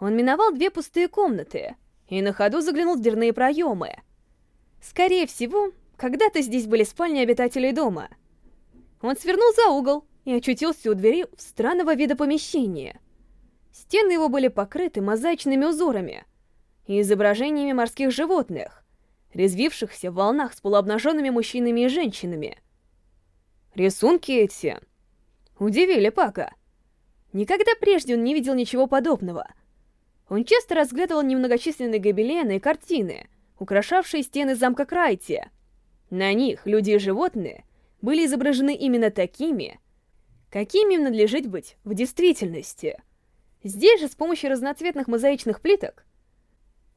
Он миновал две пустые комнаты и на ходу заглянул в дверные проемы. Скорее всего, когда-то здесь были спальни обитателей дома. Он свернул за угол и очутился у двери в странного вида помещения. Стены его были покрыты мозаичными узорами и изображениями морских животных, резвившихся в волнах с полуобнаженными мужчинами и женщинами. Рисунки эти удивили Пака. Никогда прежде он не видел ничего подобного. Он часто разглядывал немногочисленные гобелены и картины, украшавшие стены замка Крайти. На них люди и животные были изображены именно такими, какими им надлежит быть в действительности. Здесь же с помощью разноцветных мозаичных плиток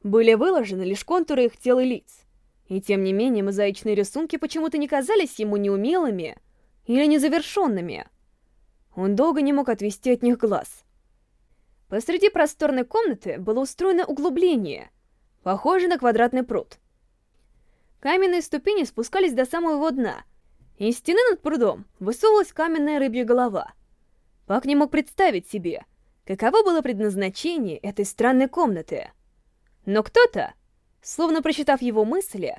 были выложены лишь контуры их тел и лиц. И тем не менее мозаичные рисунки почему-то не казались ему неумелыми или незавершенными. Он долго не мог отвести от них глаз. Посреди просторной комнаты было устроено углубление, похожее на квадратный пруд. Каменные ступени спускались до самого дна, и из стены над прудом высовывалась каменная рыбья голова. Пак не мог представить себе, каково было предназначение этой странной комнаты. Но кто-то, словно прочитав его мысли,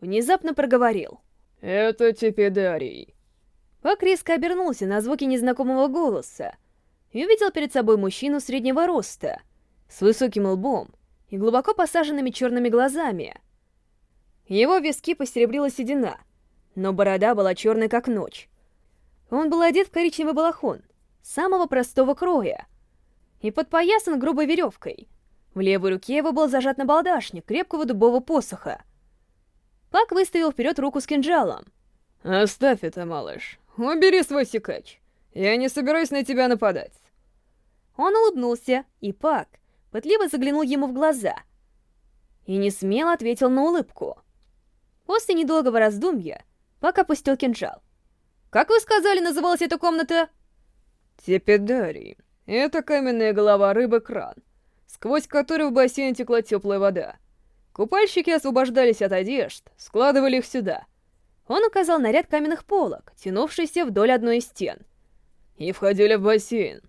внезапно проговорил. «Это Тепидарий». Пак резко обернулся на звуки незнакомого голоса и увидел перед собой мужчину среднего роста, с высоким лбом и глубоко посаженными черными глазами. Его виски посеребрила седина, но борода была черной как ночь. Он был одет в коричневый балахон, самого простого кроя, и подпоясан грубой веревкой. В левой руке его был зажат набалдашник крепкого дубового посоха. Пак выставил вперед руку с кинжалом. «Оставь это, малыш. Убери свой секач. Я не собираюсь на тебя нападать». Он улыбнулся, и Пак пытливо заглянул ему в глаза и не смело ответил на улыбку. После недолгого раздумья Пак опустил кинжал. «Как вы сказали, называлась эта комната?» «Тепедарий. Это каменная голова рыбы-кран, сквозь которую в бассейн текла теплая вода. Купальщики освобождались от одежд, складывали их сюда». Он указал на ряд каменных полок, тянувшийся вдоль одной из стен. И входили в бассейн.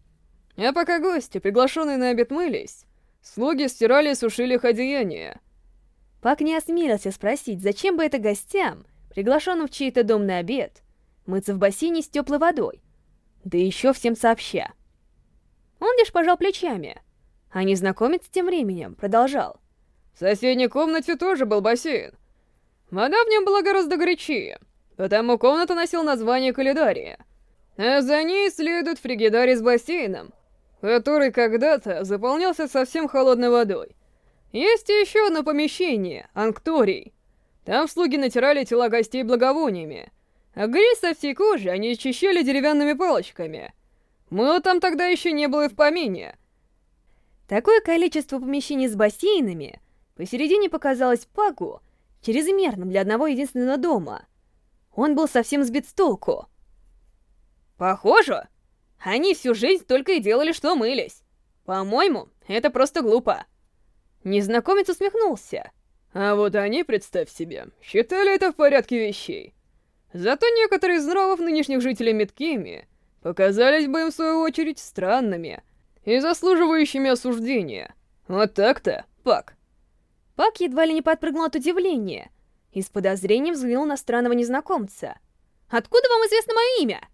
А пока гости, приглашенные на обед, мылись, слуги стирали и сушили их одеяния. Пак не осмелился спросить, зачем бы это гостям, приглашенным в чей-то дом на обед, мыться в бассейне с теплой водой, да еще всем сообща. Он лишь пожал плечами, а незнакомец тем временем продолжал. В соседней комнате тоже был бассейн. Вода в нем была гораздо горячее, потому комната носила название Калидария. А за ней следует фригидарий с бассейном, который когда-то заполнялся совсем холодной водой. Есть еще одно помещение, Анкторий. Там слуги натирали тела гостей благовониями, а грязь со всей кожи они очищали деревянными палочками. Мыла там тогда еще не было и в помине. Такое количество помещений с бассейнами посередине показалось Паку чрезмерным для одного единственного дома. Он был совсем сбит с толку. Похоже, они всю жизнь только и делали, что мылись. По-моему, это просто глупо. Незнакомец усмехнулся. А вот они, представь себе, считали это в порядке вещей. Зато некоторые из нравов нынешних жителей Меткеми показались бы им, в свою очередь, странными и заслуживающими осуждения. Вот так-то, Пак. Пак едва ли не подпрыгнул от удивления и с подозрением взглянул на странного незнакомца. «Откуда вам известно мое имя?»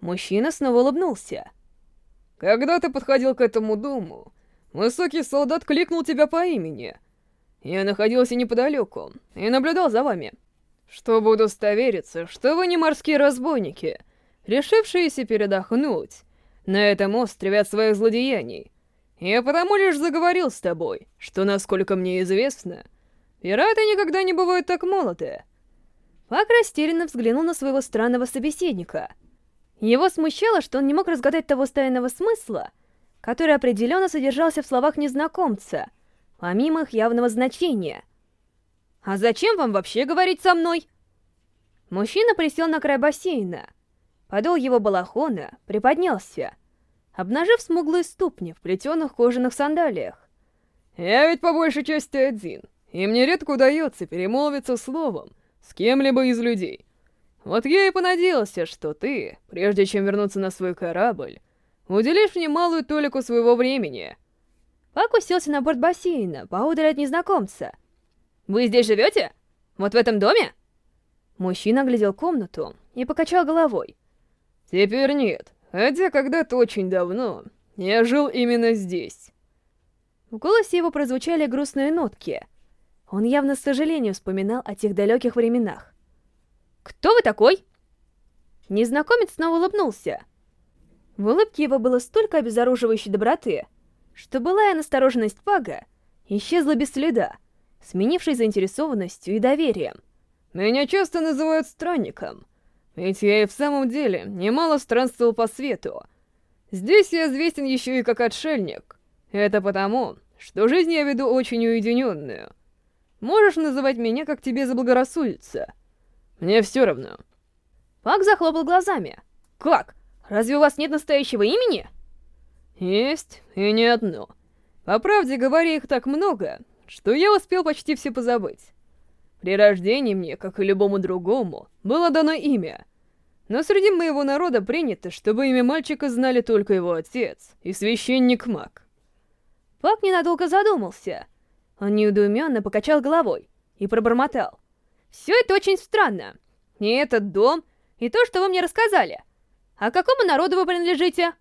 Мужчина снова улыбнулся. «Когда ты подходил к этому дому, высокий солдат кликнул тебя по имени. Я находился неподалеку и наблюдал за вами, чтобы удостовериться, что вы не морские разбойники, решившиеся передохнуть на этом острове от своих злодеяний. Я потому лишь заговорил с тобой, что, насколько мне известно, пираты никогда не бывают так молоды». Пак растерянно взглянул на своего странного собеседника — его смущало, что он не мог разгадать того тайного смысла, который определенно содержался в словах незнакомца, помимо их явного значения. «А зачем вам вообще говорить со мной?» Мужчина присел на край бассейна. Подол его балахона приподнялся, обнажив смуглые ступни в плетеных кожаных сандалиях. «Я ведь по большей части один, и мне редко удается перемолвиться словом с кем-либо из людей. Вот я и понадеялся, что ты, прежде чем вернуться на свой корабль, уделишь мне малую толику своего времени. Пак уселся на борт бассейна, поодаль от незнакомца. «Вы здесь живете? Вот в этом доме?» Мужчина оглядел комнату и покачал головой. «Теперь нет, хотя когда-то очень давно я жил именно здесь». В голосе его прозвучали грустные нотки. Он явно с сожалением вспоминал о тех далеких временах. «Кто вы такой?» Незнакомец снова улыбнулся. В улыбке его было столько обезоруживающей доброты, что былая настороженность Пага исчезла без следа, сменившись заинтересованностью и доверием. «Меня часто называют странником, ведь я и в самом деле немало странствовал по свету. Здесь я известен еще и как отшельник. Это потому, что жизнь я веду очень уединенную. Можешь называть меня, как тебе заблагорассудится. Мне все равно». Пак захлопал глазами. «Как? Разве у вас нет настоящего имени? Есть, и не одно. По правде говоря, их так много, что я успел почти все позабыть. При рождении мне, как и любому другому, было дано имя. Но среди моего народа принято, чтобы имя мальчика знали только его отец и священник Мак. Пак ненадолго задумался. Он неудуменно покачал головой и пробормотал. «Все это очень странно. И этот дом, и то, что вы мне рассказали — «А какому народу вы принадлежите?»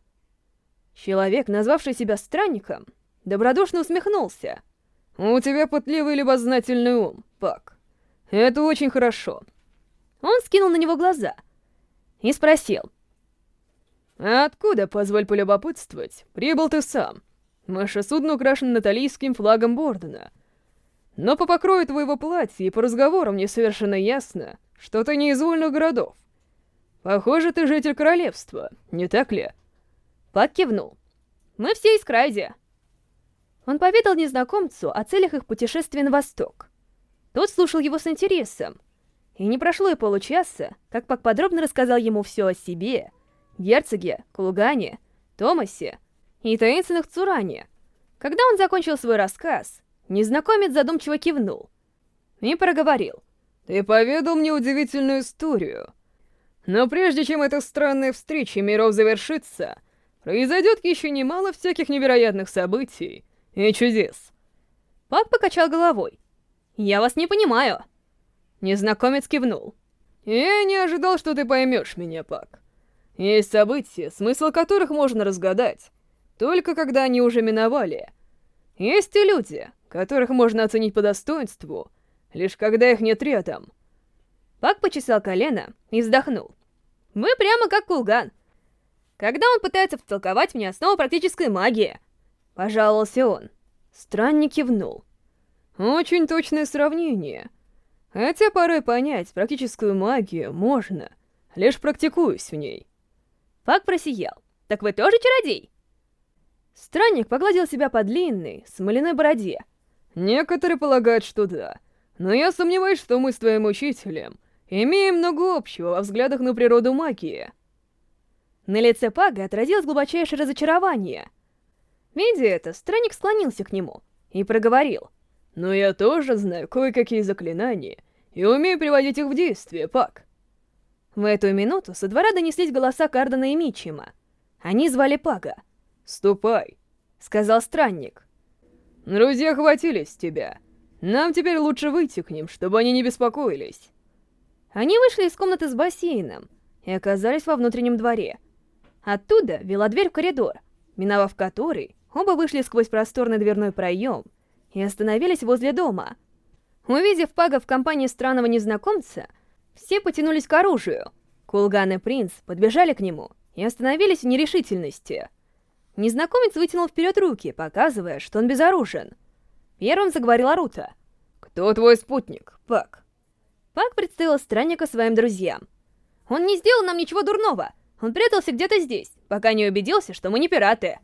Человек, назвавший себя странником, добродушно усмехнулся. «У тебя пытливый любознательный ум, Пак. Это очень хорошо». Он скинул на него глаза и спросил. «А откуда, позволь полюбопытствовать, прибыл ты сам? Наше судно украшено наталийским флагом Бордена. Но по покрою твоего платья и по разговору мне совершенно ясно, что ты не из вольных городов. Похоже, ты житель королевства, не так ли? Пак кивнул. Мы все из Крайди. Он поведал незнакомцу о целях их путешествия на восток. Тот слушал его с интересом. И не прошло и получаса, как Пак подробно рассказал ему все о себе, герцоге, Кулугане, Томасе и таинственных Цуране. Когда он закончил свой рассказ, незнакомец задумчиво кивнул и проговорил. «Ты поведал мне удивительную историю». Но прежде чем эта странная встреча миров завершится, произойдет еще немало всяких невероятных событий и чудес. Пак покачал головой. «Я вас не понимаю». Незнакомец кивнул. «Я не ожидал, что ты поймешь меня, Пак. Есть события, смысл которых можно разгадать, только когда они уже миновали. Есть и люди, которых можно оценить по достоинству, лишь когда их нет рядом». Пак почесал колено и вздохнул. Мы прямо как Кулган. Когда он пытается втолковать мне основу практической магии, пожаловался он. Странник кивнул. Очень точное сравнение. Хотя порой понять практическую магию можно, лишь практикуюсь в ней. Пак просиял. Так вы тоже чародей? Странник погладил себя по длинной, смоляной бороде. Некоторые полагают, что да. Но я сомневаюсь, что мы с твоим учителем Имеем много общего во взглядах на природу магии. На лице Пага отразилось глубочайшее разочарование. Видя это, странник склонился к нему и проговорил. «Но я тоже знаю кое-какие заклинания и умею приводить их в действие, Пак». В эту минуту со двора донеслись голоса Кардена и Мичима. Они звали Пага. «Ступай», — сказал странник. «Друзья хватились тебя. Нам теперь лучше выйти к ним, чтобы они не беспокоились». Они вышли из комнаты с бассейном и оказались во внутреннем дворе. Оттуда вела дверь в коридор, миновав который, оба вышли сквозь просторный дверной проем и остановились возле дома. Увидев Пага в компании странного незнакомца, все потянулись к оружию. Кулган и принц подбежали к нему и остановились в нерешительности. Незнакомец вытянул вперед руки, показывая, что он безоружен. Первым заговорил Арута. «Кто твой спутник, Пак?» Пак представил странника своим друзьям. «Он не сделал нам ничего дурного. Он прятался где-то здесь, пока не убедился, что мы не пираты».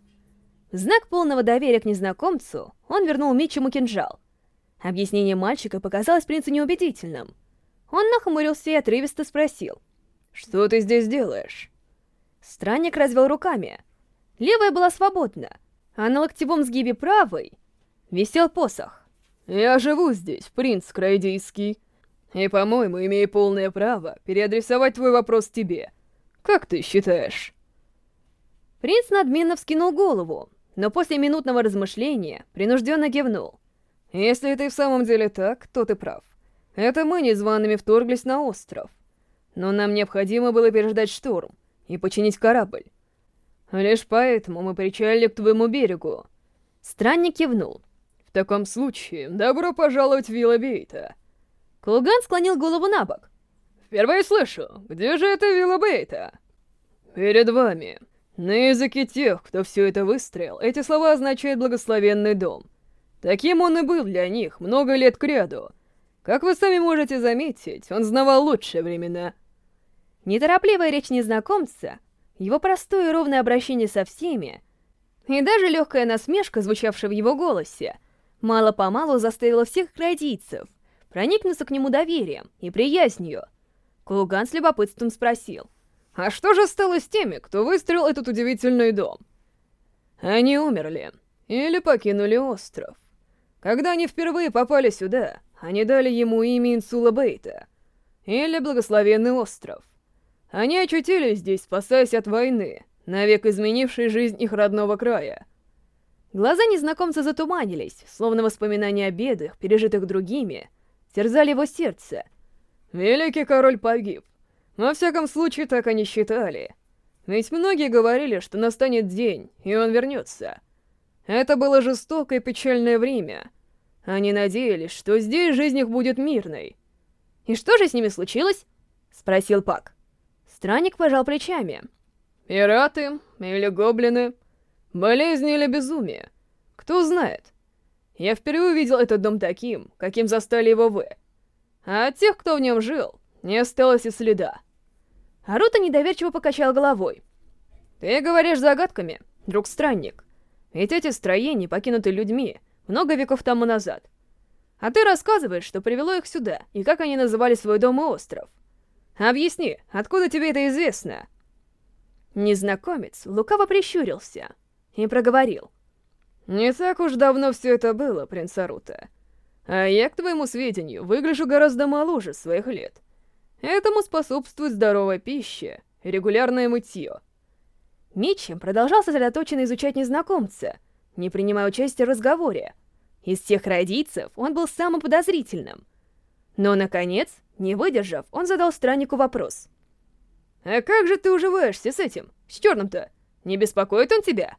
В знак полного доверия к незнакомцу он вернул Митчему кинжал. Объяснение мальчика показалось принцу неубедительным. Он нахмурился и отрывисто спросил. «Что ты здесь делаешь?» Странник развел руками. Левая была свободна, а на локтевом сгибе правой висел посох. «Я живу здесь, принц Крайдийский. И, по-моему, имею полное право переадресовать твой вопрос тебе. Как ты считаешь?» Принц надменно вскинул голову но после минутного размышления принужденно кивнул. «Если это и в самом деле так, то ты прав. Это мы незваными вторглись на остров. Но нам необходимо было переждать шторм и починить корабль. Лишь поэтому мы причалили к твоему берегу». Странник кивнул. «В таком случае, добро пожаловать в Виллабейта». Кулган склонил голову на бок. «Впервые слышу. Где же это Виллабейта?» «Перед вами. На языке тех, кто все это выстроил, эти слова означают «благословенный дом». Таким он и был для них много лет кряду. Как вы сами можете заметить, он знавал лучшие времена. Неторопливая речь незнакомца, его простое и ровное обращение со всеми, и даже легкая насмешка, звучавшая в его голосе, мало-помалу заставила всех крадийцев проникнуться к нему доверием и приязнью. Кулган с любопытством спросил. А что же стало с теми, кто выстроил этот удивительный дом? Они умерли или покинули остров. Когда они впервые попали сюда, они дали ему имя Инсула Бейта, или Благословенный остров. Они очутились здесь, спасаясь от войны, навек изменившей жизнь их родного края. Глаза незнакомца затуманились, словно воспоминания о бедах, пережитых другими, терзали его сердце. Великий король погиб, во всяком случае, так они считали. Ведь многие говорили, что настанет день, и он вернется. Это было жестокое и печальное время. Они надеялись, что здесь жизнь их будет мирной. «И что же с ними случилось?» — спросил Пак. Странник пожал плечами. «Пираты или гоблины? Болезни или безумие? Кто знает? Я впервые увидел этот дом таким, каким застали его вы. А от тех, кто в нем жил, не осталось и следа. Арута недоверчиво покачал головой. «Ты говоришь загадками, друг-странник. Ведь эти строения покинуты людьми много веков тому назад. А ты рассказываешь, что привело их сюда, и как они называли свой дом и остров. Объясни, откуда тебе это известно?» Незнакомец лукаво прищурился и проговорил. «Не так уж давно все это было, принц Арута. А я, к твоему сведению, выгляжу гораздо моложе своих лет. Этому способствует здоровая пища регулярное мытье. Митчем продолжал сосредоточенно изучать незнакомца, не принимая участия в разговоре. Из всех родийцев он был самым подозрительным. Но, наконец, не выдержав, он задал страннику вопрос. «А как же ты уживаешься с этим, с черным-то? Не беспокоит он тебя?»